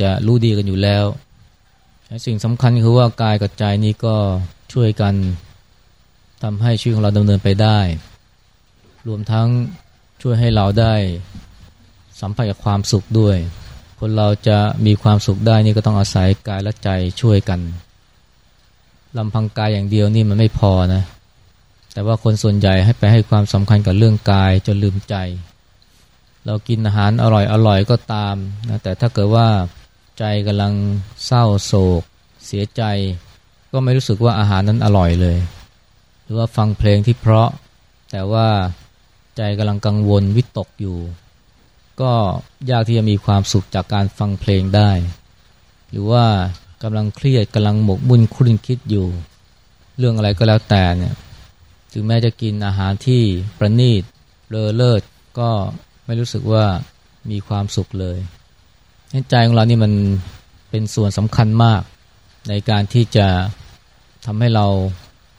จะรู้ดีกันอยู่แล้วสิ่งสำคัญคือว่ากายกับใจนี้ก็ช่วยกันทำให้ชีวิตของเราดำเนินไปได้ รวมทั้งช่วยให้เราได้สัมผัสกับความสุขด้วย คนเราจะมีความสุขได้นี่ก็ต้องอาศัยกายและใจช่วยกันลำพังกายอย่างเดียวนี่มันไม่พอนะ แต่ว่าคนส่วนใหญ่ให้ไปให้ความสำคัญกับเรื่องกายจนลืมใจ เรากินอาหารอร่อยอร่อยก็ตามนะแต่ถ้าเกิดว่า ใจกำลังเศร้าโศก เสียใจ ก็ไม่รู้สึกว่าอาหารนั้นอร่อยเลย หรือว่าฟังเพลงที่เพราะ แต่ว่าใจกำลังกังวลวิตกอยู่ ก็ยากที่จะมีความสุขจากการฟังเพลงได้ หรือว่ากำลังเครียดกำลังหมกมุ่นคุ้นคิดอยู่ เรื่องอะไรก็แล้วแต่เนี่ยถึงแม้จะกินอาหารที่ประณีตเลอเลิศก็ไม่รู้สึกว่ามีความสุขเลย ใจของเรานี่มันเป็นส่วนสำคัญมาก ในการที่จะทำให้เรา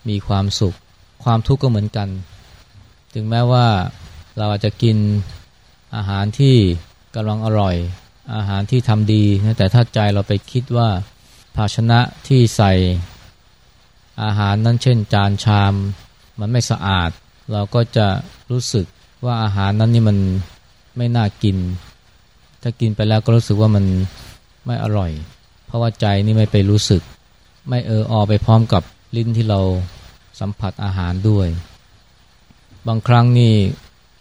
มีความสุข ความทุกข์ก็เหมือนกัน ถึงแม้ว่าเราอาจจะกินอาหารที่กำลังอร่อย อาหารที่ทำดีแต่ถ้าใจเราไปคิดว่าภาชนะที่ใส่อาหารนั้นเช่น จานชาม มันไม่สะอาด เราก็จะรู้สึกว่าอาหารนั้นนี่มันไม่น่ากิน ถ้ากินไปแล้วก็รู้สึกว่ามันไม่อร่อย เพราะว่าใจนี่ไม่ไปรู้สึก ไม่เอออไปพร้อมกับลิ้นที่เราสัมผัสอาหารด้วย บางครั้งนี่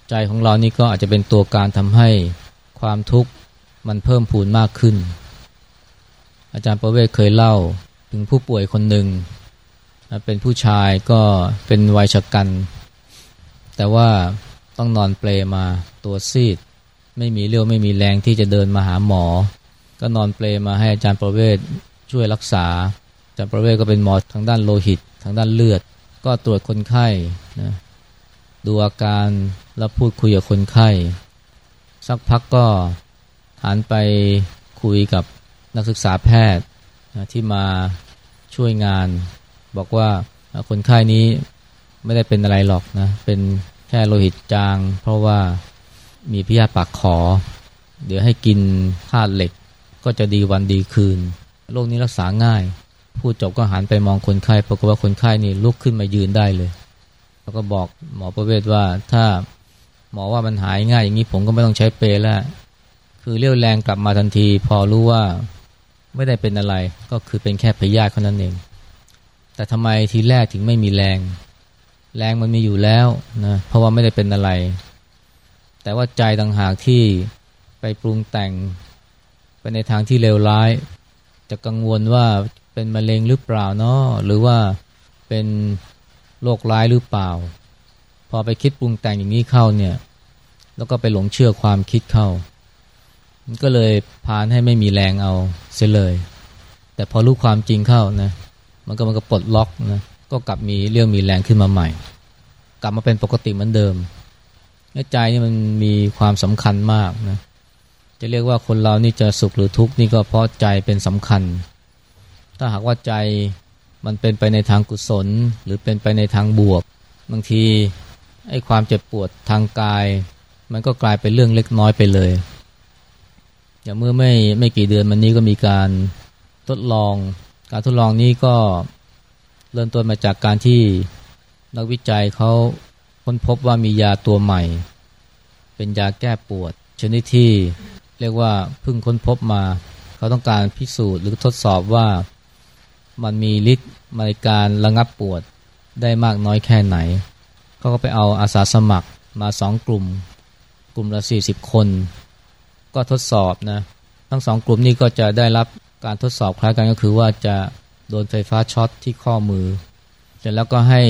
ใจของเรานี่ก็อาจจะเป็นตัวการทำให้ความทุกข์มันเพิ่มพูนมากขึ้น อาจารย์ประเวศเคยเล่าถึงผู้ป่วยคนหนึ่ง เป็นผู้ชายก็เป็นวัยชกัน แต่ว่าต้องนอนเปลมาตัวซีด ไม่มีเรี่ยวไม่มีแรงที่จะเดินมาหาหมอ ก็นอนเปลมาให้อาจารย์ประเวศช่วยรักษา อาจารย์ประเวศก็เป็นหมอทางด้านโลหิต ทางด้านเลือด ก็ตรวจคนไข้นะดูอาการแล้วพูดคุยกับคนไข้ สักพักก็หันไปคุยกับนักศึกษาแพทย์ที่มาช่วยงาน บอกว่าคนไข้นี้ไม่ได้เป็นอะไรหรอกนะเป็นแค่โลหิตจาง เพราะว่า มีพิปากขอ เดี๋ยวให้กินธาตุเหล็กก็จะดีวันดีคืน โรคนี้รักษาง่าย พูดจบก็หันไปมองคนไข้ปรากฏว่าคนไข้นี่ลุกขึ้นมายืนได้เลย แล้วก็บอกหมอประเวศว่าถ้าหมอว่ามันหายง่ายอย่างนี้ผมก็ไม่ต้องใช้เปรแล้ว คือเรี่ยวแรงกลับมาทันที พอรู้ว่าไม่ได้เป็นอะไรก็คือเป็นแค่พยาธิเท่านั้นเอง แต่ทำไมทีแรกถึงไม่มีแรง แรงมันมีอยู่แล้วนะเพราะว่าไม่ได้เป็นอะไร แต่ว่าใจต่างหากที่ไปปรุงแต่งไปในทางที่เลวร้าย จะกังวลว่าเป็นมะเร็งหรือเปล่าเนาะหรือว่าเป็นโรคร้ายหรือเปล่า พอไปคิดปรุงแต่งอย่างนี้เข้าเนี่ย แล้วก็ไปหลงเชื่อความคิดเข้า มันก็เลยพานให้ไม่มีแรงเอาเสียเลย แต่พอรู้ความจริงเข้านะมันก็มันก็ปลดล็อกนะก็กลับมีเรื่องมีแรงขึ้นมาใหม่ กลับมาเป็นปกติเหมือนเดิม ใจนี่มันมีความสำคัญมากนะจะเรียกว่าคนเรานี่จะสุขหรือทุกข์นี่ก็เพราะใจเป็นสำคัญ ถ้าหากว่าใจมันเป็นไปในทางกุศล หรือเป็นไปในทางบวก บางทีไอ้ความเจ็บปวดทางกาย มันก็กลายเป็นเรื่องเล็กน้อยไปเลย อย่างเมื่อไม่ไม่กี่เดือนมันนี้ก็มีการทดลอง การทดลองนี้ก็เริ่มต้นมาจากการที่นักวิจัยเขา ค้นพบว่ามียาตัวใหม่ เป็นยาแก้ปวด ชนิดที่เรียกว่าเพิ่งค้นพบมา เขาต้องการพิสูจน์หรือทดสอบว่ามันมีฤทธิ์ในการระงับปวดได้มากน้อยแค่ไหน เขาก็ไปเอาอาสาสมัครมาสองกลุ่ม กลุ่มละ40คน ก็ทดสอบนะ ทั้งสองกลุ่มนี้ก็จะได้รับการทดสอบคล้ายกันก็คือว่าจะโดนไฟฟ้าช็อตที่ข้อมือ เสร็จแล้วก็ให้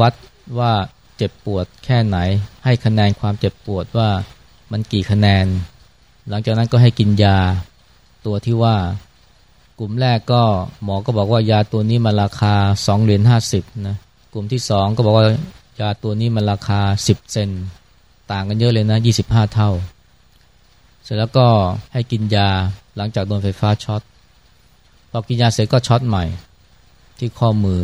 วัดว่า เจ็บปวดแค่ไหน ให้คะแนนความเจ็บปวดว่ามันกี่คะแนน หลังจากนั้นก็ให้กินยา ตัวที่ว่ากลุ่มแรกก็หมอก็บอกว่ายาตัวนี้มันราคา2เหรียญ50นะกลุ่มที่ 2 ก็บอกว่ายาตัวนี้มันราคา 10 เซนต่างกันเยอะเลยนะ 25 เท่า เสร็จแล้วก็ให้กินยาหลังจากโดนไฟฟ้าช็อตพอกินยาเสร็จก็ช็อตใหม่ที่ข้อมือ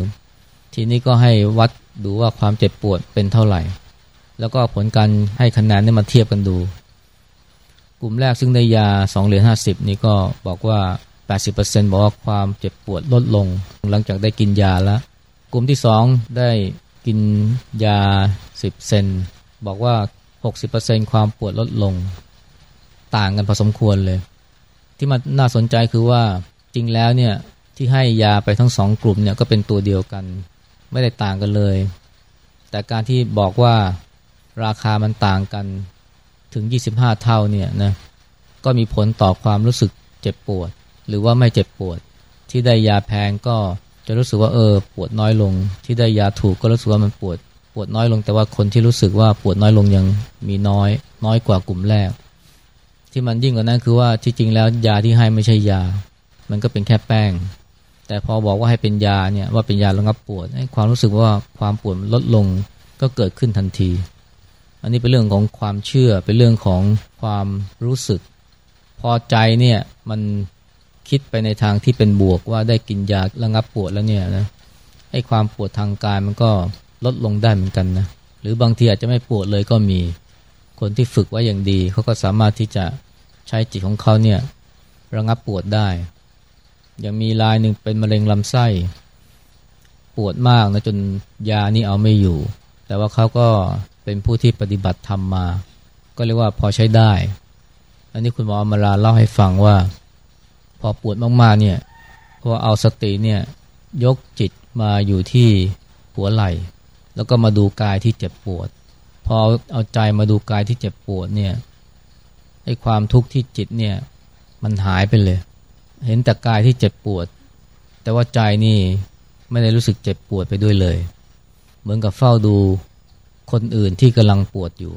ทีนี้ก็ให้วัด ดูว่าความเจ็บปวดเป็นเท่าไหร่ แล้วก็ผลการให้คะแนนนี่มาเทียบกันดู กลุ่มแรกซึ่งได้ยา2เหรียญ50 นี่ก็บอกว่า 80%บอกว่าความเจ็บปวดลดลง หลังจากได้กินยาแล้ว กลุ่มที่ 2 ได้กินยา 10 เซน บอกว่า 60%ความปวดลดลง ต่างกันพอสมควรเลย ที่มันน่าสนใจคือว่าจริงแล้วเนี่ยที่ให้ยาไปทั้งสองกลุ่มเนี่ยก็เป็นตัวเดียวกัน ไม่ได้ต่างกันเลย แต่การที่บอกว่าราคามันต่างกันถึง 25 เท่าเนี่ยนะก็มีผลต่อความรู้สึกเจ็บปวด หรือว่าไม่เจ็บปวด ที่ได้ยาแพงก็จะรู้สึกว่าเออปวดน้อยลง ที่ได้ยาถูกก็รู้สึกว่ามันปวดปวดน้อยลง แต่ว่าคนที่รู้สึกว่าปวดน้อยลงยังมีน้อย น้อยกว่ากลุ่มแรก ที่มันยิ่งกว่านั้นคือว่าที่จริงแล้วยาที่ให้ไม่ใช่ยา มันก็เป็นแค่แป้ง แต่พอบอกว่าให้เป็นยาเนี่ยว่าเป็นยาระงับปวดให้ความรู้สึกว่าความปวดลดลงก็เกิดขึ้นทันที อันนี้เป็นเรื่องของความเชื่อเป็นเรื่องของความรู้สึก พอใจเนี่ยมันคิดไปในทางที่เป็นบวกว่าได้กินยาระงับปวดแล้วเนี่ยนะให้ความปวดทางกายมันก็ลดลงได้เหมือนกันนะหรือบางทีอาจจะไม่ปวดเลยก็มีคนที่ฝึกไว้อย่างดีเขาก็สามารถที่จะใช้จิตของเขาเนี่ยระงับปวดได้ ยังมีรายหนึ่งเป็นมะเร็งลำไส้ ปวดมากนะจนยานี่เอาไม่อยู่ แต่ว่าเขาก็เป็นผู้ที่ปฏิบัติธรรมมา ก็เรียกว่าพอใช้ได้ อันนี้คุณหมออมาลาเล่าให้ฟังว่า พอปวดมากๆเนี่ยพอเอาสติเนี่ยยกจิตมาอยู่ที่หัวไหล่ แล้วก็มาดูกายที่เจ็บปวด พอเอาใจมาดูกายที่เจ็บปวดเนี่ยให้ความทุกข์ที่จิตเนี่ยมันหายไปเลย เห็นแต่กายที่เจ็บปวด แต่ว่าใจนี่ไม่ได้รู้สึกเจ็บปวดไปด้วยเลย เหมือนกับเฝ้าดูคนอื่นที่กำลังปวดอยู่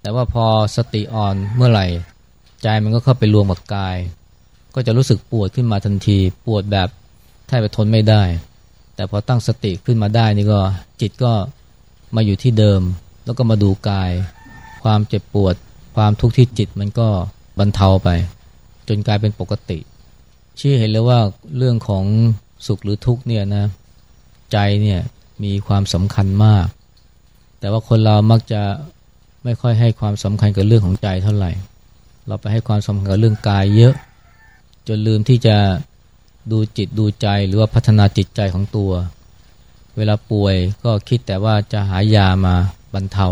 แต่ว่าพอสติอ่อนเมื่อไหร่ ใจมันก็เข้าไปรวมกับกาย ก็จะรู้สึกปวดขึ้นมาทันที ปวดแบบแทบจะทนไม่ได้ แต่พอตั้งสติขึ้นมาได้นี่ก็จิตก็มาอยู่ที่เดิม แล้วก็มาดูกาย ความเจ็บปวด ความทุกข์ที่จิตมันก็บรรเทาไป จนกลายเป็นปกติ ชี้เห็นเลยว่าเรื่องของสุขหรือทุกข์เนี่ยนะใจเนี่ยมีความสำคัญมาก แต่ว่าคนเรามักจะไม่ค่อยให้ความสำคัญกับเรื่องของใจเท่าไหร่ เราไปให้ความสำคัญกับเรื่องกายเยอะ จนลืมที่จะดูจิตดูใจหรือว่าพัฒนาจิตใจของตัว เวลาป่วยก็คิดแต่ว่าจะหายามาบรรเทา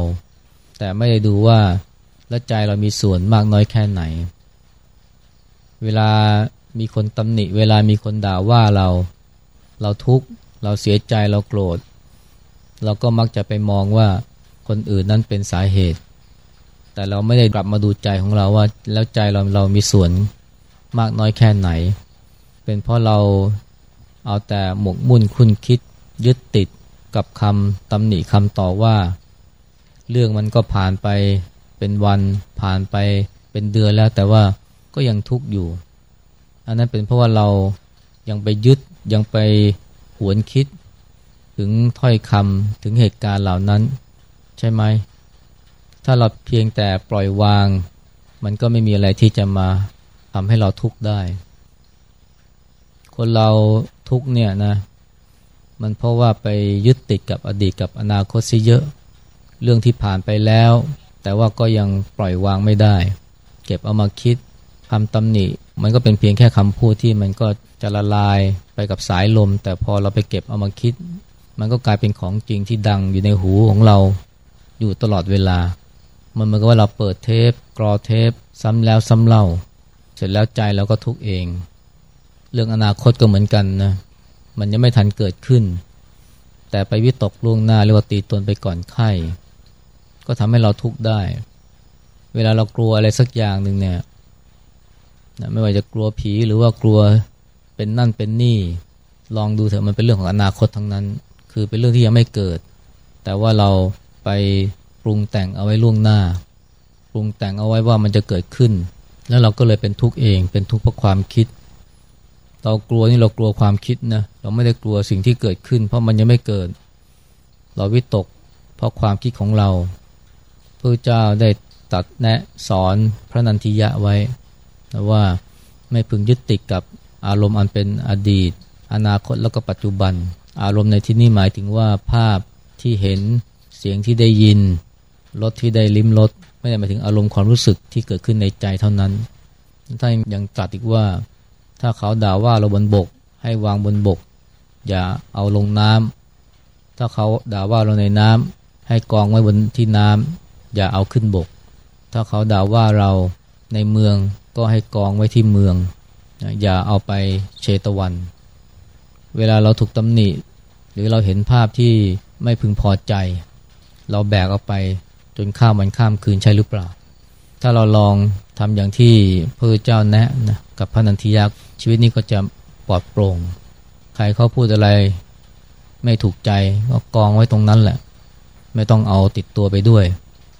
แต่ไม่ได้ดูว่าแล้วใจเรามีส่วนมากน้อยแค่ไหน เวลามีคนตำหนิ เวลามีคนด่าว่าเรา เราทุกข์ เราเสียใจเราโกรธ เราก็มักจะไปมองว่าคนอื่นนั้นเป็นสาเหตุ แต่เราไม่ได้กลับมาดูใจของเราว่า แล้วใจเราเรามีส่วนมากน้อยแค่ไหน เป็นเพราะเราเอาแต่หมกมุ่นคุ้นคิด ยึดติดกับคำตำหนิคำต่อว่า เรื่องมันก็ผ่านไปเป็นวันผ่านไปเป็นเดือนแล้วแต่ว่า ก็ยังทุกข์อยู่ อันนั้นเป็นเพราะว่าเรายังไปยึดยังไปหวนคิด ถึงถ้อยคำถึงเหตุการณ์เหล่านั้น ใช่ไหม ถ้าเราเพียงแต่ปล่อยวาง มันก็ไม่มีอะไรที่จะมาทำให้เราทุกข์ได้ คนเราทุกข์เนี่ยนะ มันเพราะว่าไปยึดติดกับอดีตกับอนาคตซะเยอะ เรื่องที่ผ่านไปแล้ว แต่ว่าก็ยังปล่อยวางไม่ได้ เก็บเอามาคิด คำตำหนิ มันก็เป็นเพียงแค่คำพูดที่มันก็จะละลายไปกับสายลม แต่พอเราไปเก็บเอามาคิด มันก็กลายเป็นของจริงที่ดังอยู่ในหูของเราอยู่ตลอดเวลา มันเหมือนกับว่าเราเปิดเทปกรอเทป ซ้ำแล้วซ้ำเล่า เสร็จแล้วใจเราก็ทุกเอง เรื่องอนาคตก็เหมือนกันนะ มันยังไม่ทันเกิดขึ้น แต่ไปวิตกล่วงหน้าเรียกว่าตีตนไปก่อนไข้ก็ทำให้เราทุกข์ได้ เวลาเรากลัวอะไรสักอย่างหนึ่งเนี่ย ไม่ว่าจะกลัวผีหรือว่ากลัวเป็นนั่นเป็นนี่ ลองดูเถอะมันเป็นเรื่องของอนาคตทั้งนั้น คือเป็นเรื่องที่ยังไม่เกิด แต่ว่าเราไปปรุงแต่งเอาไว้ล่วงหน้า ปรุงแต่งเอาไว้ว่ามันจะเกิดขึ้น แล้วเราก็เลยเป็นทุกข์เอง เป็นทุกข์เพราะความคิด เรากลัวนี่เรากลัวความคิดนะเราไม่ได้กลัวสิ่งที่เกิดขึ้น เพราะมันยังไม่เกิด เราวิตก เพราะความคิดของเราพระเจ้าได้ตัดแนะสอนพระนันทิยะไว้ ว่าไม่พึงยึดติดกับอารมณ์อันเป็นอดีต อนาคตแล้วก็ปัจจุบัน อารมณ์ในที่นี้หมายถึงว่าภาพที่เห็นเสียงที่ได้ยินรสที่ได้ลิ้มรสไม่ได้หมายถึงอารมณ์ความรู้สึกที่เกิดขึ้นในใจเท่านั้นท่านยังตรัสอีกว่า ถ้าเขาด่าว่าเราบนบก ให้วางบนบก อย่าเอาลงน้ำถ้าเขาด่าว่าเราในน้ำให้กองไว้บนที่น้ำอย่าเอาขึ้นบก ถ้าเขาด่าว่าเราในเมือง ก็ให้กองไว้ที่เมือง อย่าเอาไปเชตวัน เวลาเราถูกตำหนิ หรือเราเห็นภาพที่ไม่พึงพอใจ เราแบกเอาไปจนข้ามวันข้ามคืนใช่หรือเปล่า ถ้าเราลองทำอย่างที่พระเจ้าแนะนะกับพระนันทิยักษ์ชีวิตนี้ก็จะปลอดโปร่ง ใครเขาพูดอะไรไม่ถูกใจก็กองไว้ตรงนั้นแหละ ไม่ต้องเอาติดตัวไปด้วย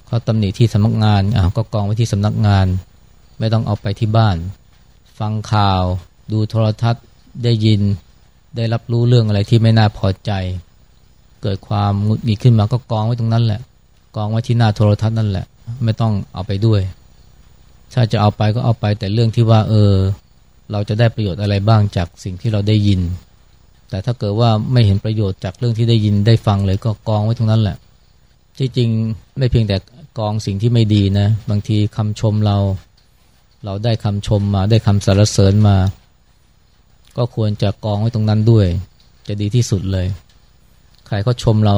เขาตำหนิที่สำนักงานอะก็กองไว้ที่สำนักงาน ไม่ต้องเอาไปที่บ้าน ฟังข่าว ดูโทรทัศน์ได้ยิน ได้รับรู้เรื่องอะไรที่ไม่น่าพอใจ เกิดความงุดหงิดขึ้นมาก็กองไว้ตรงนั้นแหละ กองไว้ที่หน้าโทรทัศน์นั่นแหละ ไม่ต้องเอาไปด้วย ถ้าจะเอาไปก็เอาไปแต่เรื่องที่ว่า เออ เราจะได้ประโยชน์อะไรบ้างจากสิ่งที่เราได้ยิน แต่ถ้าเกิดว่าไม่เห็นประโยชน์จากเรื่องที่ได้ยินได้ฟังเลยก็กองไว้ตรงนั้นแหละ ที่จริงไม่เพียงแต่กองสิ่งที่ไม่ดีนะ บางทีคำชมเรา เราได้คำชมมาได้คำสรรเสริญมา ก็ควรจะกองไว้ตรงนั้นด้วย จะดีที่สุดเลย ใครเขาชมเรา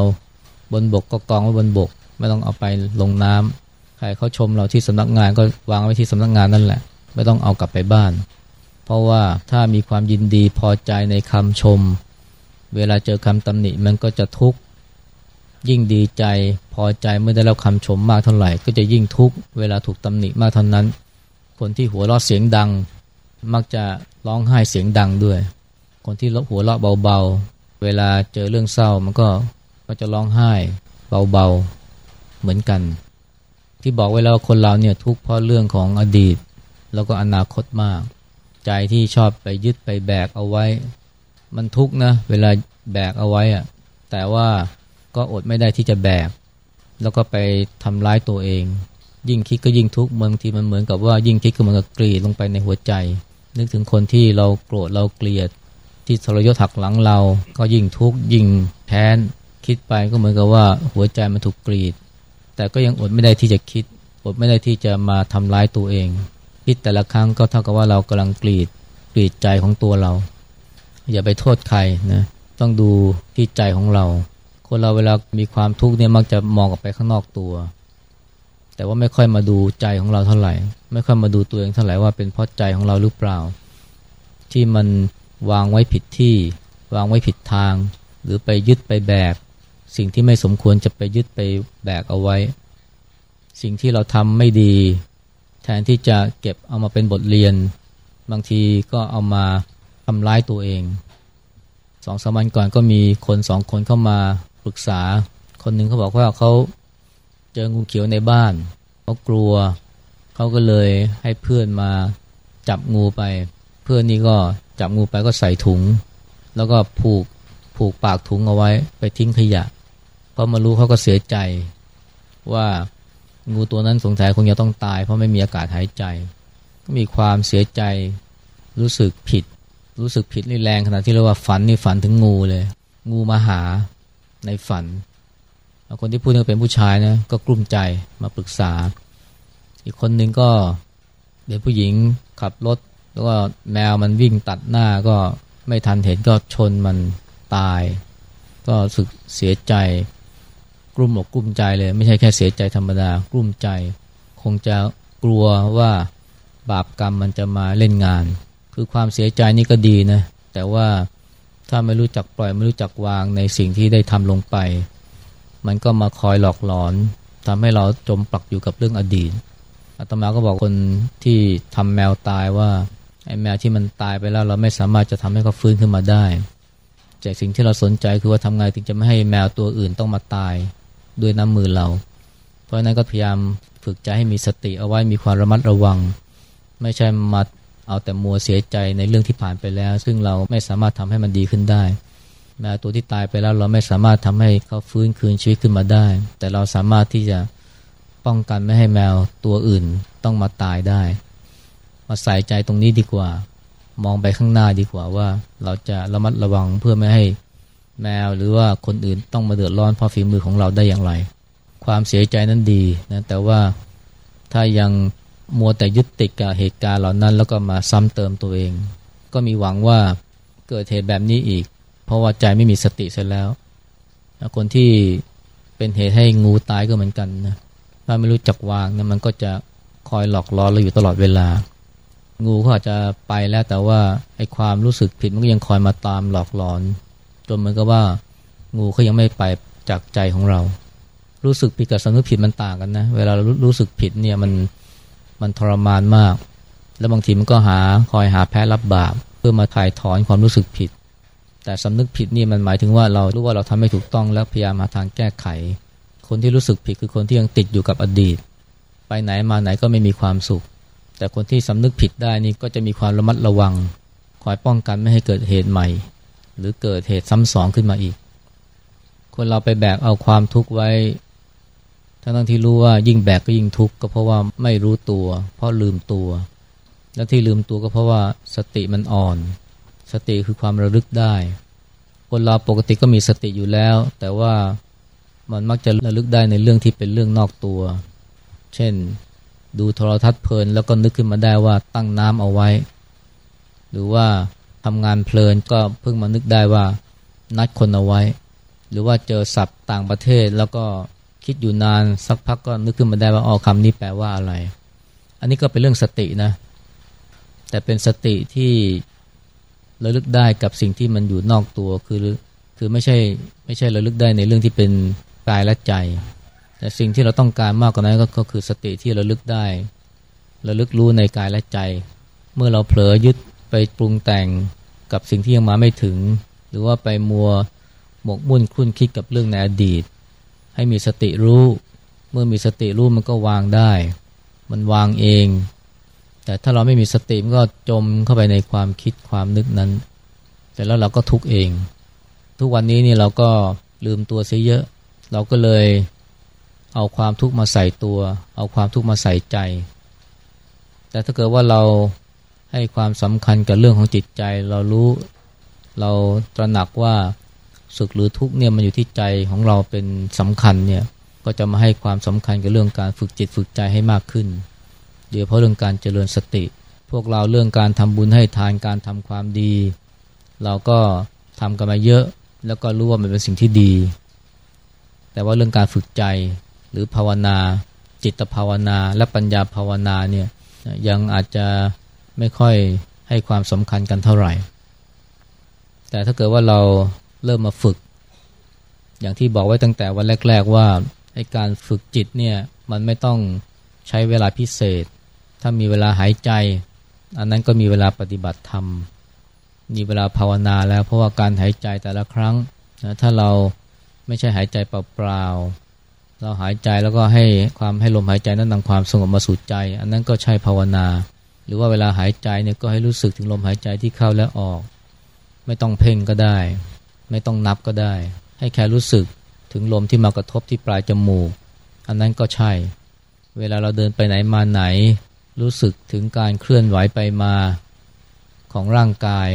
บนบกก็กองไว้บนบก ไม่ต้องเอาไปลงน้ำใครเขาชมเราที่สำนักงานก็วางไว้ที่สำนักงานนั่นแหละ ไม่ต้องเอากลับไปบ้าน เพราะว่าถ้ามีความยินดีพอใจในคำชม เวลาเจอคำตำหนิมันก็จะทุกข์ยิ่งดีใจพอใจเมื่อได้รับคำชมมากเท่าไหร่ ก็จะยิ่งทุกข์เวลาถูกตำหนิมากเท่านั้น คนที่หัวเราะเสียงดัง มักจะร้องไห้เสียงดังด้วย คนที่หัวเราะเบาๆ เวลาเจอเรื่องเศร้ามันก็ก็จะร้องไห้เบาๆ เหมือนกัน ที่บอกไว้แล้วคนเราเนี่ยทุกข์เพราะเรื่องของอดีต แล้วก็อนาคตมาก ใจที่ชอบไปยึดไปแบกเอาไว้ มันทุกข์นะ เวลาแบกเอาไว้อะแต่ว่าก็อดไม่ได้ที่จะแบก แล้วก็ไปทำร้ายตัวเอง ยิ่งคิดก็ยิ่งทุกข์บางทีมันเหมือนกับว่ายิ่งคิดก็เหมือนกับกรีดลงไปในหัวใจ นึกถึงคนที่เราโกรธเราเกลียด ที่ทรยศหักหลังเรา ก็ยิ่งทุกข์ยิ่งแค้นคิดไปก็เหมือนกับว่าหัวใจมันถูกกรีด แต่ก็ยังอดไม่ได้ที่จะคิด อดไม่ได้ที่จะมาทำร้ายตัวเอง คิดแต่ละครั้งก็เท่ากับว่าเรากำลังกรีดกรีดใจของตัวเรา อย่าไปโทษใครนะต้องดูที่ใจของเรา คนเราเวลามีความทุกข์เนี่ยมักจะมองออกไปข้างนอกตัว แต่ว่าไม่ค่อยมาดูใจของเราเท่าไหร่ ไม่ค่อยมาดูตัวเองเท่าไหร่ว่าเป็นเพราะใจของเราหรือเปล่า ที่มันวางไว้ผิดที่ วางไว้ผิดทาง หรือไปยึดไปแบก สิ่งที่ไม่สมควรจะไปยึดไปแบกเอาไว้ สิ่งที่เราทำไม่ดี แทนที่จะเก็บเอามาเป็นบทเรียน บางทีก็เอามาทำร้ายตัวเองสองสามวันก่อนก็มีคนสองคนเข้ามาปรึกษา คนหนึ่งเขาบอกว่าเขา เจองูเขียวในบ้านเขากลัวเขาก็เลยให้เพื่อนมาจับงูไป เพื่อนนี่ก็จับงูไปก็ใส่ถุง แล้วก็ผูกผูกปากถุงเอาไว้ไปทิ้งขยะพอมารู้เขาก็เสียใจว่างูตัวนั้นสงสัยคงจะต้องตาย เพราะไม่มีอากาศหายใจ ก็มีความเสียใจรู้สึกผิด รู้สึกผิดนี่แรงขนาดที่เรียกว่าฝันนี่ฝันถึงงูเลย งูมาหาในฝัน คนที่พูดนี่เป็นผู้ชายนะก็กลุ้มใจมาปรึกษา อีกคนหนึ่งก็เด็กผู้หญิงขับรถ แล้วก็แมวมันวิ่งตัดหน้าก็ไม่ทันเห็นก็ชนมันตาย ก็สึกเสียใจกลุ้มอกกลุ้มใจเลย ไม่ใช่แค่เสียใจธรรมดากลุ้มใจ คงจะกลัวว่าบาปกรรมมันจะมาเล่นงาน คือความเสียใจนี่ก็ดีนะ แต่ว่าถ้าไม่รู้จักปล่อยไม่รู้จักวางในสิ่งที่ได้ทำลงไป มันก็มาคอยหลอกหลอนทำให้เราจมปักอยู่กับเรื่องอดีตอาตมาก็บอกคนที่ทำแมวตายว่าไอ้แมวที่มันตายไปแล้ว เราไม่สามารถจะทำให้เขาฟื้นขึ้นมาได้แต่สิ่งที่เราสนใจคือว่าทำไงถึงจะไม่ให้แมวตัวอื่นต้องมาตายด้วยน้ำมือเรา เพราะนั้นก็พยายามฝึกใจให้มีสติเอาไว้มีความระมัดระวัง ไม่ใช่มาเอาแต่มัวเสียใจในเรื่องที่ผ่านไปแล้ว ซึ่งเราไม่สามารถทำให้มันดีขึ้นได้ แมวตัวที่ตายไปแล้วเราไม่สามารถทำให้เขาฟื้นคืนชีวิตขึ้นมาได้ แต่เราสามารถที่จะป้องกันไม่ให้แมวตัวอื่นต้องมาตายได้ มาใส่ใจตรงนี้ดีกว่า มองไปข้างหน้าดีกว่าว่า เราจะระมัดระวังเพื่อไม่ให้แมวหรือว่าคนอื่นต้องมาเดือดร้อนเพราะฝีมือของเราได้อย่างไร ความเสียใจนั้นดีนะแต่ว่าถ้ายังมัวแต่ยึดติดกับเหตุการณ์เหล่านั้น แล้วก็มาซ้ำเติมตัวเอง ก็มีหวังว่าเกิดเหตุแบบนี้อีก เพราะว่าใจไม่มีสติเสร็จแล้ว คนที่เป็นเหตุให้งูตายก็เหมือนกันนะถ้าไม่รู้จักวางนะมันก็จะคอยหลอกล่อเราอยู่ตลอดเวลา งูเขาอาจจะไปแล้วแต่ว่าไอ้ความรู้สึกผิดมันก็ยังคอยมาตามหลอกหลอน จนเหมือนกับว่า งูเขายังไม่ไปจากใจของเรา รู้สึกผิดกับสำนึกผิดมันต่างกันนะ เวลาเรารู้สึกผิดเนี่ยมันมันทรมานมาก แล้วบางทีมันก็หาคอยหาแพ้รับบาปเพื่อมาถ่ายถอนความรู้สึกผิด แต่สำนึกผิดนี่มันหมายถึงว่าเรารู้ว่าเราทำไม่ถูกต้องแล้วพยายามหาทางแก้ไข คนที่รู้สึกผิดคือคนที่ยังติดอยู่กับอดีต ไปไหนมาไหนก็ไม่มีความสุข แต่คนที่สำนึกผิดได้นี่ก็จะมีความระมัดระวัง คอยป้องกันไม่ให้เกิดเหตุใหม่ หรือเกิดเหตุซ้ำสองขึ้นมาอีก คนเราไปแบกเอาความทุกข์ไว้ทั้งที่รู้ว่ายิ่งแบกก็ยิ่งทุกข์ก็เพราะว่าไม่รู้ตัว เพราะลืมตัว และที่ลืมตัวก็เพราะว่าสติมันอ่อน สติคือความระลึกได้ คนเราปกติก็มีสติอยู่แล้ว แต่ว่ามันมักจะระลึกได้ในเรื่องที่เป็นเรื่องนอกตัว เช่น ดูโทรทัศน์เพลิน แล้วก็นึกขึ้นมาได้ว่าตั้งน้ำเอาไว้ หรือว่าทำงานเพลินก็เพิ่งมานึกได้ว่านัดคนเอาไว้ หรือว่าเจอศัพท์ต่างประเทศแล้วก็คิดอยู่นานสักพักก็นึกขึ้นมาได้ว่าอ๋อคำนี้แปลว่าอะไร อันนี้ก็เป็นเรื่องสตินะ แต่เป็นสติที่ ระลึกได้กับสิ่งที่มันอยู่นอกตัวคือคือไม่ใช่ไม่ใช่ระลึกได้ในเรื่องที่เป็นกายและใจ แต่สิ่งที่เราต้องการมากกว่านั้นก็คือสติที่ระลึกได้ ระลึกรู้ในกายและใจ เมื่อเราเผลอยึดไปปรุงแต่งกับสิ่งที่ยังมาไม่ถึง หรือว่าไปมัวหมกมุ่นคุ้นคิดกับเรื่องในอดีต ให้มีสติรู้ เมื่อมีสติรู้มันก็วางได้ มันวางเอง แต่ถ้าเราไม่มีสติมันก็จมเข้าไปในความคิดความนึกนั้น แต่แล้วเราก็ทุกเอง ทุกวันนี้นี่เราก็ลืมตัวเสียเยอะ เราก็เลยเอาความทุกข์มาใส่ตัว เอาความทุกข์มาใส่ใจ แต่ถ้าเกิดว่าเราให้ความสำคัญกับเรื่องของจิตใจ เรารู้เราตระหนักว่าสุขหรือทุกข์เนี่ยมันอยู่ที่ใจของเราเป็นสำคัญเนี่ยก็จะมาให้ความสำคัญกับเรื่องการฝึกจิตฝึกใจให้มากขึ้น ดียเพราะเรื่องการเจริญสติ พวกเราเรื่องการทำบุญให้ทานการทำความดี เราก็ทำกันมาเยอะ แล้วก็รู้ว่ามันเป็นสิ่งที่ดี แต่ว่าเรื่องการฝึกใจหรือภาวนา จิตภาวนาและปัญญาภาวนาเนี่ยยังอาจจะไม่ค่อยให้ความสำคัญกันเท่าไหร่ แต่ถ้าเกิดว่าเราเริ่มมาฝึก อย่างที่บอกไว้ตั้งแต่วันแรก ๆ ว่าให้การฝึกจิตเนี่ยมันไม่ต้องใช้เวลาพิเศษ ถ้ามีเวลาหายใจ อันนั้นก็มีเวลาปฏิบัติธรรม มีเวลาภาวนาแล้วเพราะว่าการหายใจแต่ละครั้งนะถ้าเราไม่ใช่หายใจเปล่าๆเราหายใจแล้วก็ให้ความให้ลมหายใจนั้นนำความสงบมาสู่ใจ อันนั้นก็ใช่ภาวนา หรือว่าเวลาหายใจเนี่ยก็ให้รู้สึกถึงลมหายใจที่เข้าและออก ไม่ต้องเพ่งก็ได้ ไม่ต้องนับก็ได้ ให้แค่รู้สึกถึงลมที่มากระทบที่ปลายจมูก อันนั้นก็ใช่ เวลาเราเดินไปไหนมาไหน รู้สึกถึงการเคลื่อนไหวไปมาของร่างกาย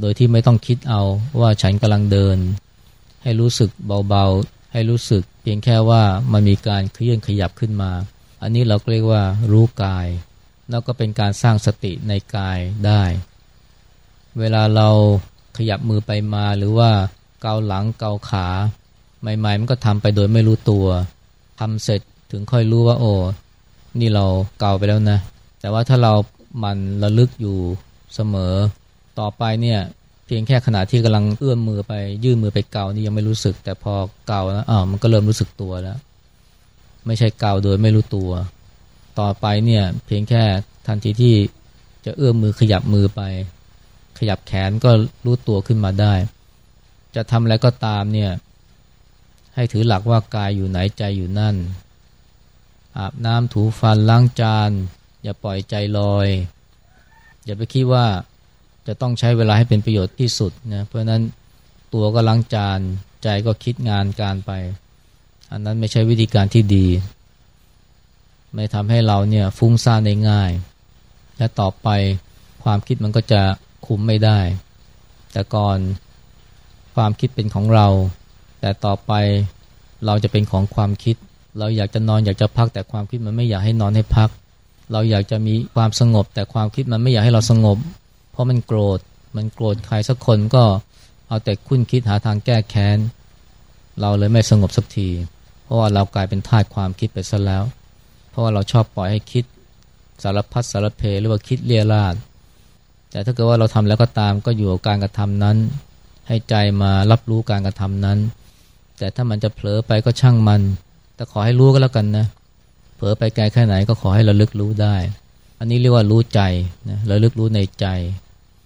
โดยที่ไม่ต้องคิดเอาว่าฉันกำลังเดิน ให้รู้สึกเบาๆ ให้รู้สึกเพียงแค่ว่ามันมีการเคลื่อนขยับขึ้นมา อันนี้เราเรียกว่ารู้กาย แล้วก็เป็นการสร้างสติในกายได้ เวลาเราขยับมือไปมาหรือว่าเกาหลังเกาขาใหม่ๆมันก็ทำไปโดยไม่รู้ตัวทำเสร็จถึงค่อยรู้ว่าโอ้ นี่เราเกาไปแล้วนะ แต่ว่าถ้าเรามันระลึกอยู่เสมอ ต่อไปเนี่ยเพียงแค่ขณะที่กำลังเอื้อมมือไปยื่นมือไปเกานี่ยังไม่รู้สึก แต่พอเกาแล้วอ่ามันก็เริ่มรู้สึกตัวแล้ว ไม่ใช่เกาโดยไม่รู้ตัว ต่อไปเนี่ยเพียงแค่ทันทีที่จะเอื้อมมือขยับมือไป ขยับแขนก็รู้ตัวขึ้นมาได้ จะทำอะไรก็ตามเนี่ยให้ถือหลักว่ากายอยู่ไหนใจอยู่นั่น อาบน้ำถูฟันล้างจาน อย่าปล่อยใจลอย อย่าไปคิดว่าจะต้องใช้เวลาให้เป็นประโยชน์ที่สุดนะเพราะนั้นตัวก็ล้างจาน ใจก็คิดงานการไป อันนั้นไม่ใช่วิธีการที่ดี ไม่ทำให้เราเนี่ยฟุ้งซ่านได้ง่าย และต่อไปความคิดมันก็จะคุมไม่ได้ แต่ก่อนความคิดเป็นของเรา แต่ต่อไปเราจะเป็นของความคิด เราอยากจะนอนอยากจะพักแต่ความคิดมันไม่อยากให้นอนให้พัก เราอยากจะมีความสงบ แต่ความคิดมันไม่อยากให้เราสงบ เพราะมันโกรธมันโกรธใครสักคนก็เอาแต่คุ้นคิดหาทางแก้แค้น เราเลยไม่สงบสักที เพราะว่าเรากลายเป็นทาสความคิดไปซะแล้ว เพราะว่าเราชอบปล่อยให้คิดสารพัดสารเพหรือว่าคิดเลียราดแต่ถ้าเกิดว่าเราทำแล้วก็ตามก็อยู่กับการกระทำนั้น ให้ใจมารับรู้การกระทำนั้น แต่ถ้ามันจะเผลอไปก็ช่างมัน แต่ขอให้รู้ก็แล้วกันนะเผลอไปไกลแค่ไหนก็ขอให้ระลึกรู้ได้ อันนี้เรียกว่ารู้ใจนะระลึกรู้ในใจ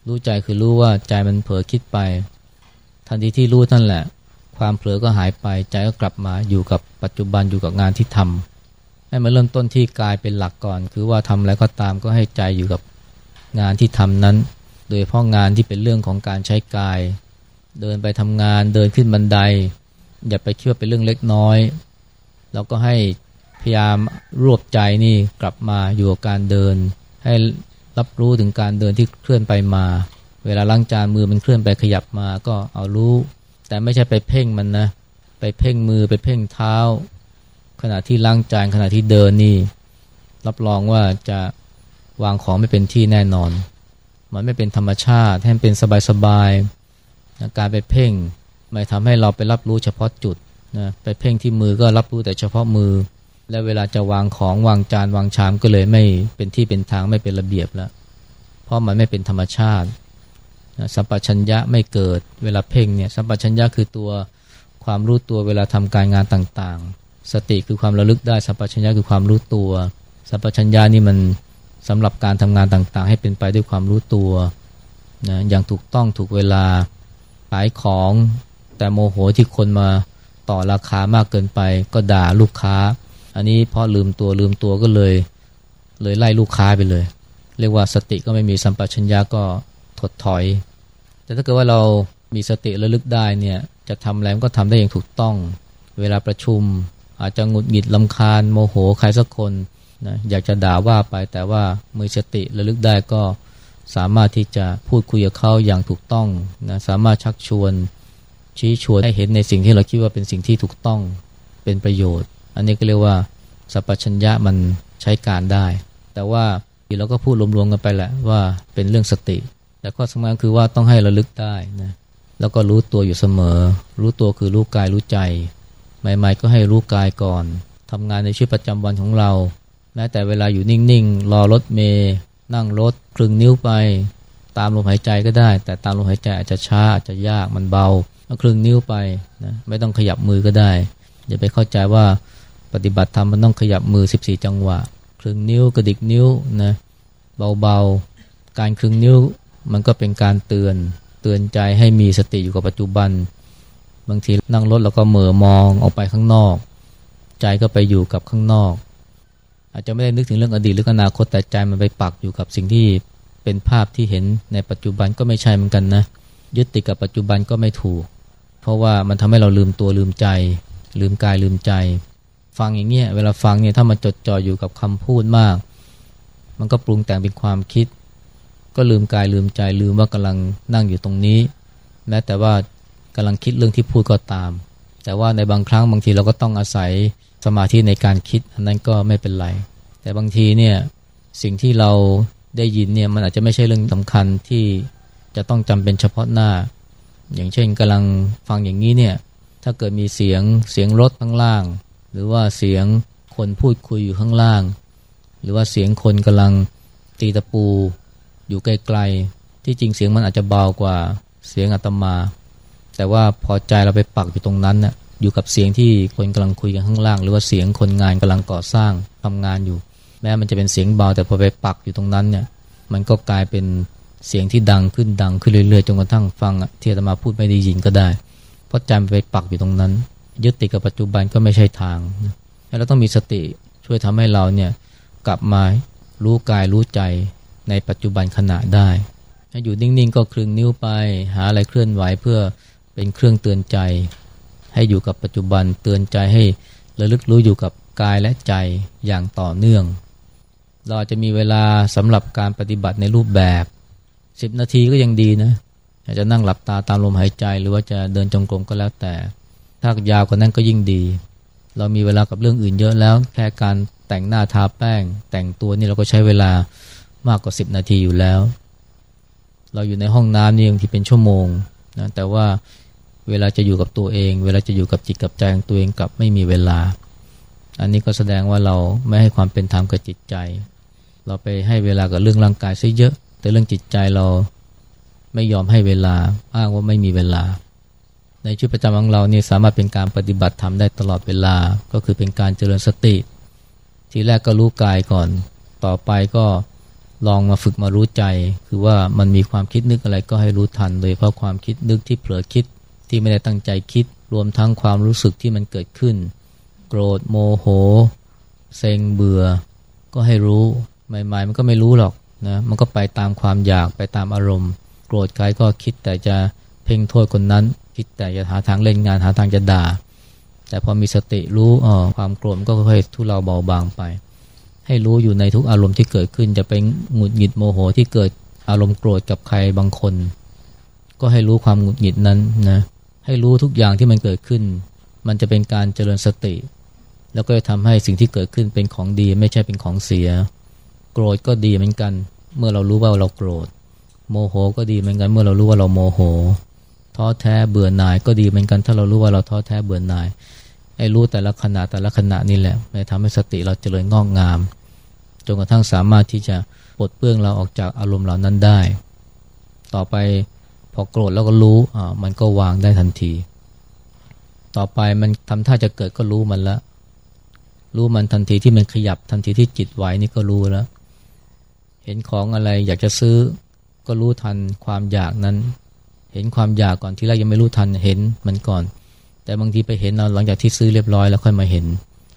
รู้ใจคือรู้ว่าใจมันเผลอคิดไป ทันทีที่รู้นั่นแหละ ความเผลอก็หายไปใจก็กลับมาอยู่กับปัจจุบันอยู่กับงานที่ทำให้มันเริ่มต้นที่กายเป็นหลักก่อน คือว่าทำอะไรก็ตามก็ให้ใจอยู่กับงานที่ทำนั้น โดยเพราะงานที่เป็นเรื่องของการใช้กาย เดินไปทำงานเดินขึ้นบันได อย่าไปคิดว่าเป็นเรื่องเล็กน้อย แล้วก็ให้พยายามรวบใจนี่กลับมาอยู่กับการเดิน ให้รับรู้ถึงการเดินที่เคลื่อนไปมา เวลาล้างจานมือมันเคลื่อนไปขยับมาก็เอารู้ แต่ไม่ใช่ไปเพ่งมันนะ ไปเพ่งมือไปเพ่งเท้า ขณะที่ล้างจานขณะที่เดินนี่ รับรองว่าจะวางของไม่เป็นที่แน่นอน มันไม่เป็นธรรมชาติให้เป็นสบายๆการไปเพ่งไม่ทำให้เราไปรับรู้เฉพาะจุด นะไปเพ่งที่มือก็รับรู้แต่เฉพาะมือ และเวลาจะวางของวางจานวางชามก็เลยไม่เป็นที่เป็นทางไม่เป็นระเบียบแล้ว เพราะมันไม่เป็นธรรมชาติสัมปชัญญะไม่เกิดเวลาเพ่งเนี่ยสัมปชัญญะคือตัวความรู้ตัวเวลาทำการงานต่างๆ สติคือความระลึกได้สัมปชัญญะคือความรู้ตัวสัมปชัญญะนี่มันสำหรับการทำงานต่างๆ ให้เป็นไปด้วยความรู้ตัวนะอย่างถูกต้องถูกเวลาขายของแต่โมโหที่คนมา ต่อราคามากเกินไป ก็ด่าลูกค้า อันนี้เพราะลืมตัวลืมตัวก็เลย เลยไล่ลูกค้าไปเลย เรียกว่าสติก็ไม่มีสัมปชัญญะก็ถดถอย แต่ถ้าเกิดว่าเรามีสติระลึกได้เนี่ยจะทำอะไรก็ทำได้อย่างถูกต้อง เวลาประชุม อาจจะหงุดหงิดลำคาญโมโหใครสักคนนะอยากจะด่าว่าไปแต่ว่ามือสติระลึกได้ก็สามารถที่จะพูดคุยกับเขาอย่างถูกต้องนะสามารถชักชวน ชี้ชวนให้เห็นในสิ่งที่เราคิดว่าเป็นสิ่งที่ถูกต้องเป็นประโยชน์ อันนี้ก็เรียกว่าสัพพัญญะมันใช้การได้ แต่ว่าเราก็พูดรวมๆกันไปแหละว่าเป็นเรื่องสติ แต่ข้อสำคัญคือว่าต้องให้ระลึกได้นะแล้วก็รู้ตัวอยู่เสมอ รู้ตัวคือรู้กายรู้ใจ ใหม่ๆก็ให้รู้กายก่อนทำงานในชีวิตประจำวันของเรา แม้แต่เวลาอยู่นิ่งๆ รอรถเมย์นั่งรถคลึงนิ้วไป ตามลมหายใจก็ได้ แต่ตามลมหายใจอาจจะช้าอาจจะยากมันเบา คลึงนิ้วไปนะไม่ต้องขยับมือก็ได้ อย่าไปเข้าใจว่าปฏิบัติธรรมมันต้องขยับมือ 14 จังหวะคลึงนิ้วกระดิกนิ้วนะเบาๆ การคลึงนิ้วมันก็เป็นการเตือนเตือนใจให้มีสติอยู่กับปัจจุบัน บางทีนั่งรถแล้วก็เหม่อมองออกไปข้างนอก ใจก็ไปอยู่กับข้างนอก อาจจะไม่ได้นึกถึงเรื่องอดีตหรืออนาคตแต่ใจมันไปปักอยู่กับสิ่งที่เป็นภาพที่เห็นในปัจจุบันก็ไม่ใช่เหมือนกันนะยึดติดกับปัจจุบันก็ไม่ถูก ราะว่ามันทำให้เราลืมตัวลืมใจ ลืมกายลืมใจ ฟังอย่างเงี้ยเวลาฟังเนี่ยถ้ามันจดจ่ออยู่กับคำพูดมาก มันก็ปรุงแต่งเป็นความคิด ก็ลืมกายลืมใจลืมว่ากำลังนั่งอยู่ตรงนี้ แม้แต่ว่ากำลังคิดเรื่องที่พูดก็ตาม แต่ว่าในบางครั้งบางทีเราก็ต้องอาศัยสมาธิในการคิดอันนั้นก็ไม่เป็นไร แต่บางทีเนี่ยสิ่งที่เราได้ยินเนี่ยมันอาจจะไม่ใช่เรื่องสำคัญที่จะต้องจำเป็นเฉพาะหน้า อย่างเช่นกำลังฟังอย่างนี้เนี่ยถ้าเกิดมีเสียงเสียงรถข้างล่าง หรือว่าเสียงคนพูดคุยอยู่ข้างล่าง หรือว่าเสียงคนกำลังตีตะปูอยู่ไกลๆที่จริงเสียงมันอาจจะเบากว่าเสียงอาตมา แต่ว่าพอใจเราไปปักอยู่ตรงนั้นน่ะอยู่กับเสียงที่คนกำลังคุยกันข้างล่าง หรือว่าเสียงคนงานกำลังก่อสร้างทำงานอยู่ แม้มันจะเป็นเสียงเบาแต่พอไปปักอยู่ตรงนั้นเนี่ยมันก็กลายเป็น เสียงที่ดังขึ้นดังขึ้นเรื่อยๆจนกระทั่งฟังที่อาตมาพูดไม่ได้ยินก็ได้ เพราะใจไปปักอยู่ตรงนั้น ยึดติดกับปัจจุบันก็ไม่ใช่ทางเราต้องมีสติช่วยทำให้เราเนี่ยกลับมารู้กายรู้ใจในปัจจุบันขณะได้อยู่นิ่งๆก็คลึงนิ้วไป หาอะไรเคลื่อนไหวเพื่อเป็นเครื่องเตือนใจ ให้อยู่กับปัจจุบันเตือนใจให้ระลึกรู้อยู่กับกายและใจอย่างต่อเนื่อง เราจะมีเวลาสำหรับการปฏิบัติในรูปแบบ 10นาทีก็ยังดีนะอาจจะนั่งหลับตาตามลมหายใจ หรือว่าจะเดินจงกรมก็แล้วแต่ ถ้ายาวกว่านั้นก็ยิ่งดี เรามีเวลากับเรื่องอื่นเยอะแล้ว แค่การแต่งหน้าทาแป้ง แต่งตัวนี่เราก็ใช้เวลามากกว่า 10 นาทีอยู่แล้ว เราอยู่ในห้องน้ำนี่บางทีเป็นชั่วโมงนะแต่ว่าเวลาจะอยู่กับตัวเอง เวลาจะอยู่กับจิตกับใจของตัวเองกับไม่มีเวลา อันนี้ก็แสดงว่าเราไม่ให้ความเป็นธรรมกับจิตใจ เราไปให้เวลากับเรื่องร่างกายซะเยอะ แต่เรื่องจิตใจเราไม่ยอมให้เวลาอ้างว่าไม่มีเวลา ในชีวิตประจำของเราเนี่ยสามารถเป็นการปฏิบัติธรรมได้ตลอดเวลา ก็คือเป็นการเจริญสติ ทีแรกก็รู้กายก่อน ต่อไปก็ลองมาฝึกมารู้ใจ คือว่ามันมีความคิดนึกอะไรก็ให้รู้ทัน โดยเพราะความคิดนึกที่เผลอคิดที่ไม่ได้ตั้งใจคิด รวมทั้งความรู้สึกที่มันเกิดขึ้น โกรธโมโห เซ็งเบื่อ ก็ให้รู้ใหม่ๆมันก็ไม่รู้หรอก นะมันก็ไปตามความอยากไปตามอารมณ์ โกรธใครก็คิดแต่จะเพ่งโทษคนนั้น คิดแต่จะหาทางเล่นงานหาทางจะด่า แต่พอมีสติรู้อ๋อความโกรธก็ค่อยๆทุเลาเบาบางไป ให้รู้อยู่ในทุกอารมณ์ที่เกิดขึ้นจะเป็นหงุดหงิดโมโหที่เกิดอารมณ์โกรธกับใครบางคน ก็ให้รู้ความหงุดหงิดนั้นนะให้รู้ทุกอย่างที่มันเกิดขึ้น มันจะเป็นการเจริญสติ แล้วก็จะทำให้สิ่งที่เกิดขึ้นเป็นของดีไม่ใช่เป็นของเสีย โกรธก็ดีเหมือนกัน เมื่อเรารู้ว่าเราโกรธ โมโหก็ดีเหมือนกัน เมื่อเรารู้ว่าเราโมโหท้อแท้เบื่อหน่ายก็ดีเหมือนกัน ถ้าเรารู้ว่าเราท้อแท้เบื่อหน่ายให้รู้แต่ละขณะแต่ละขณะนี่แหละมันทำให้สติเราเจริญงอกงามจนกระทั่งสามารถที่จะปลดเปลื้องเราออกจากอารมณ์เหล่านั้นได้ ต่อไปพอโกรธแล้วก็รู้อ่ามันก็วางได้ทันที ต่อไปมันทำท่าจะเกิดก็รู้มันละ รู้มันทันทีที่มันขยับทันทีที่จิตไหวนี่ก็รู้แล้ว เห็นของอะไรอยากจะซื้อ ก็รู้ทันความอยากนั้น เห็นความอยากก่อนที่แรกยังไม่รู้ทันเห็นมันก่อน แต่บางทีไปเห็นเราหลังจากที่ซื้อเรียบร้อยแล้วค่อยมาเห็น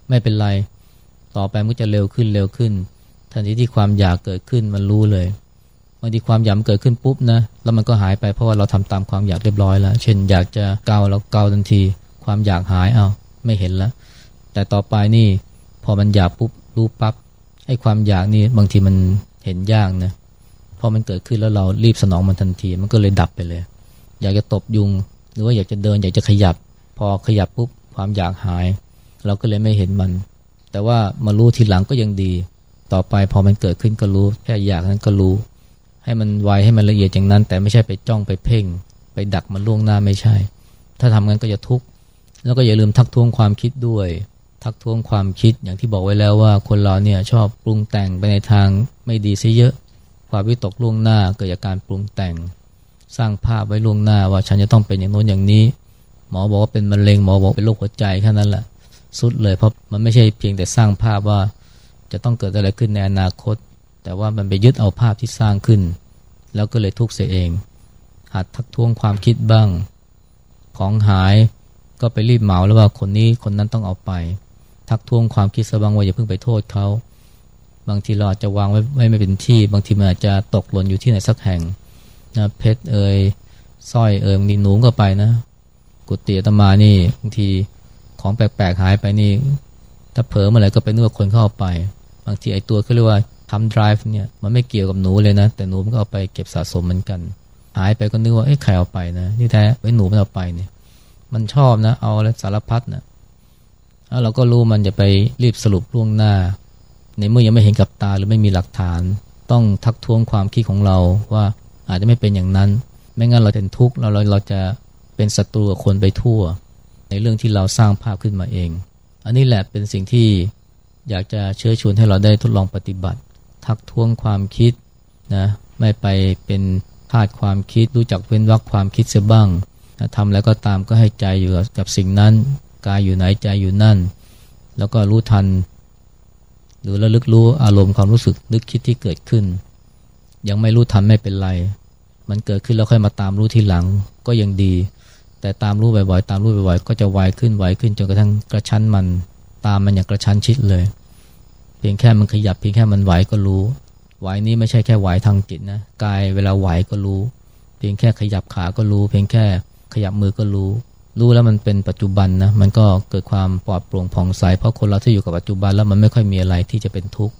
ไม่เป็นไร ต่อไปมันจะเร็วขึ้นเร็วขึ้น ทันทีที่ความอยากเกิดขึ้นมันรู้เลยบางทีความอยากเกิดขึ้นปุ๊บนะแล้วมันก็หายไปเพราะว่าเราทำตามความอยากเรียบร้อยแล้ว เช่นอยากจะเกาแล้วเกาทันที ความอยากหายเอาไม่เห็นแล้ว แต่ต่อไปนี่พอมันอยากปุ๊บรู้ปั๊บไอ้ความอยากนี่บางทีมัน เห็นยากนะพอมันเกิดขึ้นแล้วเรารีบสนองมันทันที มันก็เลยดับไปเลย อยากจะตบยุง หรือว่าอยากจะเดิน อยากจะขยับ พอขยับปุ๊บความอยากหาย เราก็เลยไม่เห็นมัน แต่ว่ามารู้ทีหลังก็ยังดี ต่อไปพอมันเกิดขึ้นก็รู้แค่อยากนั้นก็รู้ ให้มันไวให้มันละเอียดอย่างนั้น แต่ไม่ใช่ไปจ้องไปเพ่ง ไปดักมันล่วงหน้าไม่ใช่ ถ้าทำงั้นก็จะทุกข์แล้วก็อย่าลืมทักท้วงความคิดด้วย ทักท้วงความคิดอย่างที่บอกไว้แล้วว่าคนเราเนี่ยชอบปรุงแต่งไปในทางไม่ดีซะเยอะ ความวิตกล่วงหน้าเกิดจากการปรุงแต่ง สร้างภาพไว้ล่วงหน้าว่าฉันจะต้องเป็นอย่างโน้นอย่างนี้ หมอบอกว่าเป็นมะเร็งหมอบอกเป็นโรคหัวใจแค่นั้นแหละสุดเลยเพราะมันไม่ใช่เพียงแต่สร้างภาพว่าจะต้องเกิดอะไรขึ้นในอนาคต แต่ว่ามันไปยึดเอาภาพที่สร้างขึ้น แล้วก็เลยทุกข์เสียเอง หัดทักท้วงความคิดบ้าง ของหายก็ไปรีบเหมาแล้วว่าคนนี้คนนั้นต้องเอาไป ทักท้วงความคิดสบางว่าอย่าเพิ่งไปโทษเขาบางทีเราอาจจะวางไว้ไม่เป็นที่ บางทีมันอาจจะตกหล่นอยู่ที่ไหนสักแห่งนะเพชรเอ่ยสร้อยเอ่ยมีหนูก็ไปนะ กุฏิตมานี่บางทีของแปลกๆหายไปนี่ ถ้าเผลอเมื่อไหร่ก็ไปนึกว่าคนเข้าไป บางทีไอ้ตัวเขาเรียกว่าทำ drive เนี่ยมันไม่เกี่ยวกับหนูเลยนะ แต่หนูมันก็เอาไปเก็บสะสมเหมือนกัน หายไปก็นึกว่าเอ้ใครเอาไปนะที่แท้ไอ้หนูมันเอาไปเนี่ยมันชอบนะ เอาแล้วสารพัดนะ เราก็รู้มันจะไปรีบสรุปล่วงหน้า ในเมื่อยังไม่เห็นกับตาหรือไม่มีหลักฐาน ต้องทักท้วงความคิดของเราว่าอาจจะไม่เป็นอย่างนั้น ไม่งั้นเราเป็นทุกข์เราเราเราจะเป็นศัตรูกับคนไปทั่ว ในเรื่องที่เราสร้างภาพขึ้นมาเอง อันนี้แหละเป็นสิ่งที่อยากจะเชื้อชวนให้เราได้ทดลองปฏิบัติ ทักท้วงความคิดนะไม่ไปเป็นธาตุความคิดรู้จักเว้นวักความคิดเสียบ้างนะทำแล้วก็ตามก็ให้ใจอยู่กับสิ่งนั้น กายอยู่ไหนใจอยู่นั่น แล้วก็รู้ทัน หรือระลึกรู้อารมณ์ความรู้สึกนึกคิดที่เกิดขึ้น ยังไม่รู้ทันไม่เป็นไร มันเกิดขึ้นแล้วค่อยมาตามรู้ทีหลังก็ยังดี แต่ตามรู้บ่อยๆตามรู้บ่อยๆก็จะไวขึ้นไวขึ้นจนกระทั่งกระชั้นมัน ตามมันอย่างกระชั้นชิดเลย เพียงแค่มันขยับเพียงแค่มันไหวก็รู้ไหวนี้ไม่ใช่แค่ไหวทางจิตนะกายเวลาไหวก็รู้ เพียงแค่ขยับขาก็รู้ เพียงแค่ขยับมือก็รู้ รู้แล้วมันเป็นปัจจุบันนะมันก็เกิดความปลอดโปร่งผ่องใสเพราะคนเราที่อยู่กับปัจจุบันแล้วมันไม่ค่อยมีอะไรที่จะเป็นทุกข์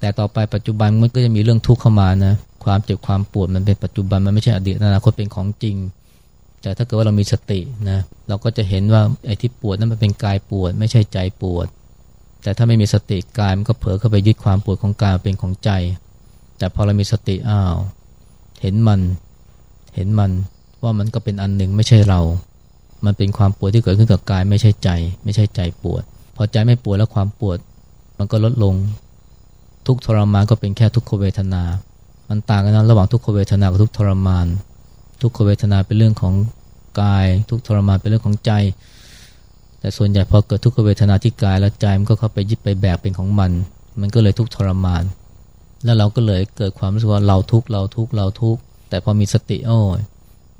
แต่ต่อไปปัจจุบันมันก็จะมีเรื่องทุกข์เข้ามานะความเจ็บความปวดมันเป็นปัจจุบันมันไม่ใช่อดีตอนาคตเป็นของจริง แต่ถ้าเกิดว่าเรามีสตินะเราก็จะเห็นว่าไอ้ที่ปวดนั้นมันเป็นกายปวด ไม่ใช่ใจปวด แต่ถ้าไม่มีสติกายมันก็เผลอเข้าไปยึดความปวดของกายเป็นของใจ แต่พอเรามีสติอ้าวเห็นมันเห็นมันว่ามันก็เป็นอันหนึ่งไม่ใช่เรา มันเป็นความปวดที่เกิดขึ้นกับกายไม่ใช่ใจ ไม่ใช่ใจปวด พอใจไม่ปวดแล้วความปวด มันก็ลดลง ทุกทรมานก็เป็นแค่ทุกขเวทนา มันต่างกันนะระหว่างทุกขเวทนากับทุกทรมาน ทุกขเวทนาเป็นเรื่องของกาย ทุกทรมานเป็นเรื่องของใจ แต่ส่วนใหญ่พอเกิดทุกขเวทนาที่กายแล้วใจมันก็เข้าไปยึดไปแบกเป็นของมัน มันก็เลยทุกทรมาน แล้วเราก็เลยเกิดความรู้สึกว่าเราทุกเราทุกเราทุกแต่พอมีสติโอ้ย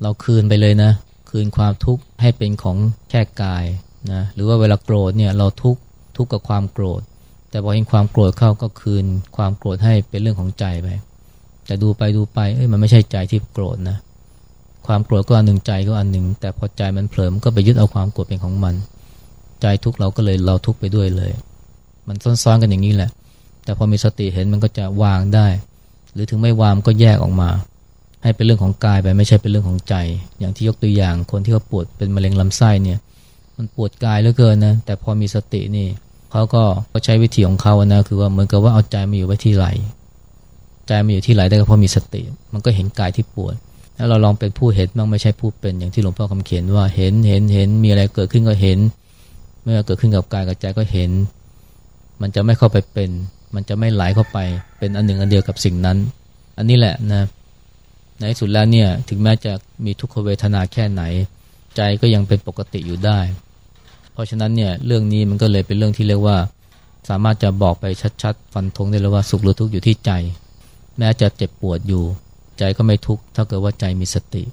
เราคืนไปเลยนะ คืนความทุกข์ให้เป็นของแค่กายนะหรือว่าเวลาโกรธเนี่ยเราทุกข์ทุกข์กับความโกรธ แต่พอเห็นความโกรธเข้าก็คืนความโกรธให้เป็นเรื่องของใจไปแต่ดูไปดูไปเอ้ยมันไม่ใช่ใจที่โกรธนะความโกรธก็อันหนึ่งใจก็อันหนึ่ง แต่พอใจมันเผลอมันก็ไปยึดเอาความโกรธเป็นของมัน ใจทุกข์เราก็เลยเราทุกข์ไปด้วยเลย มันซ้อนๆกันอย่างนี้แหละ แต่พอมีสติเห็นมันก็จะวางได้ หรือถึงไม่วางก็แยกออกมา ให้เป็นเรื่องของกายไปไม่ใช่เป็นเรื่องของใจ อย่างที่ยกตัวอย่างคนที่เขาปวดเป็นมะเร็งลำไส้เนี่ยมันปวดกายเหลือเกินนะแต่พอมีสตินี่เขาก็เขาใช้วิธีของเขานะคือว่าเหมือนกับว่าเอาใจมาอยู่ไว้ที่ไหลใจมาอยู่ที่ไหลได้ก็เพราะมีสติ มันก็เห็นกายที่ปวดแล้วเราลองเป็นผู้เห็นบ้างไม่ใช่ผู้เป็นอย่างที่หลวงพ่อคำเขียนว่าเห็นเห็นเห็นมีอะไรเกิดขึ้นก็เห็น เมื่อเกิดขึ้นกับกายกับใจก็เห็น มันจะไม่เข้าไปเป็น มันจะไม่ไหลเข้าไปเป็นอันหนึ่งอันเดียวกับสิ่งนั้น อันนี้แหละนะ ในสุดแล้วเนี่ยถึงแม้จะมีทุกขเวทนาแค่ไหน ใจก็ยังเป็นปกติอยู่ได้ เพราะฉะนั้นเนี่ยเรื่องนี้มันก็เลยเป็นเรื่องที่เรียกว่า สามารถจะบอกไปชัดๆ ฟันธงได้เลยว่าสุขหรือทุกข์อยู่ที่ใจ แม้จะเจ็บปวดอยู่ ใจก็ไม่ทุกข์ถ้าเกิดว่าใจมีสติ